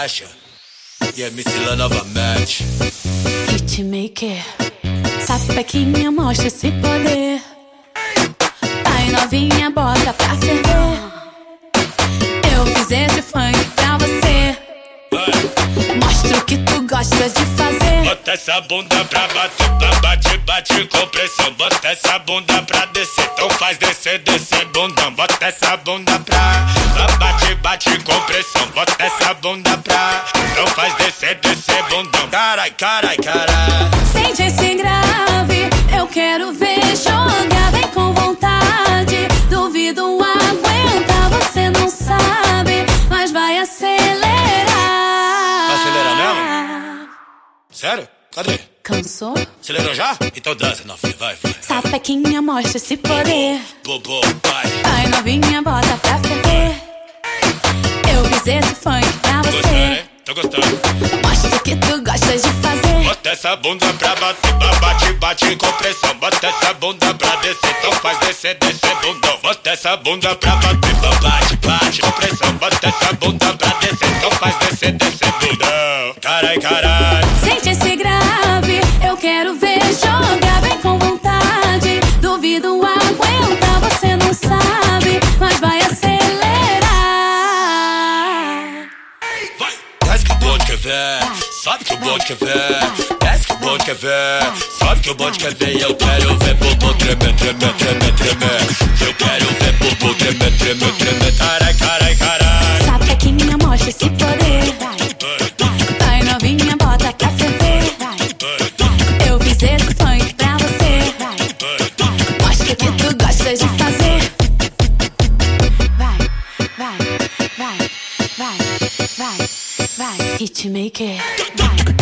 Sasha e MC Lá novamente. Hitmaker, sapequinha, mostra esse poder. Vai novinha, bota pra ferver. Fazer. Bota essa bunda pra bater, pra bate, bate com pressão. Bota essa bunda pra descer, então faz descer, descer bundão. Bota essa bunda pra, pra bate, bate com pressão. Bota essa bunda pra, então faz descer, descer bundão. Carai, carai, carai. Sente esse grave, Sério? Cadê? Cansou? Acelerou já? Então dança, novinha, vai, vai. Sapequinha, mostra esse poder. Bobo, vai. Vai novinha, bota pra ferver. Eu fiz esse funk pra Gostando, você. hein? Tô gostando. Mostra o que tu gosta de fazer. Bota essa bunda pra bater, pra bate, bate com pressão. Bota essa bunda pra descer, então faz descer, descer bundão. Bota essa bunda pra bater, pra bate, bate com pressão. Bota essa bunda pra descer, então faz descer, descer bundão. Carai, carai. Sente esse grave, eu quero ver jogar. Vem com vontade, duvido aguentar. Você não sabe, mas vai acelerar. Vai. Desce que o bonde quer ver, sabe que o bonde quer ver. Desce que o bonde quer ver, sabe que o bonde quer ver. Eu quero ver bobo tremer, tremer, tremer, vai, vai, vai, vai, vai. Hitmaker. Vai,